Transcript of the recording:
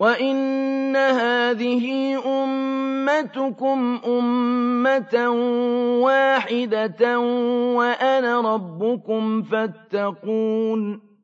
وَإِنَّ هَٰذِهِ أُمَّتُكُمْ أُمَّةً وَاحِدَةً وَأَنَا رَبُّكُمْ فَاتَّقُونِ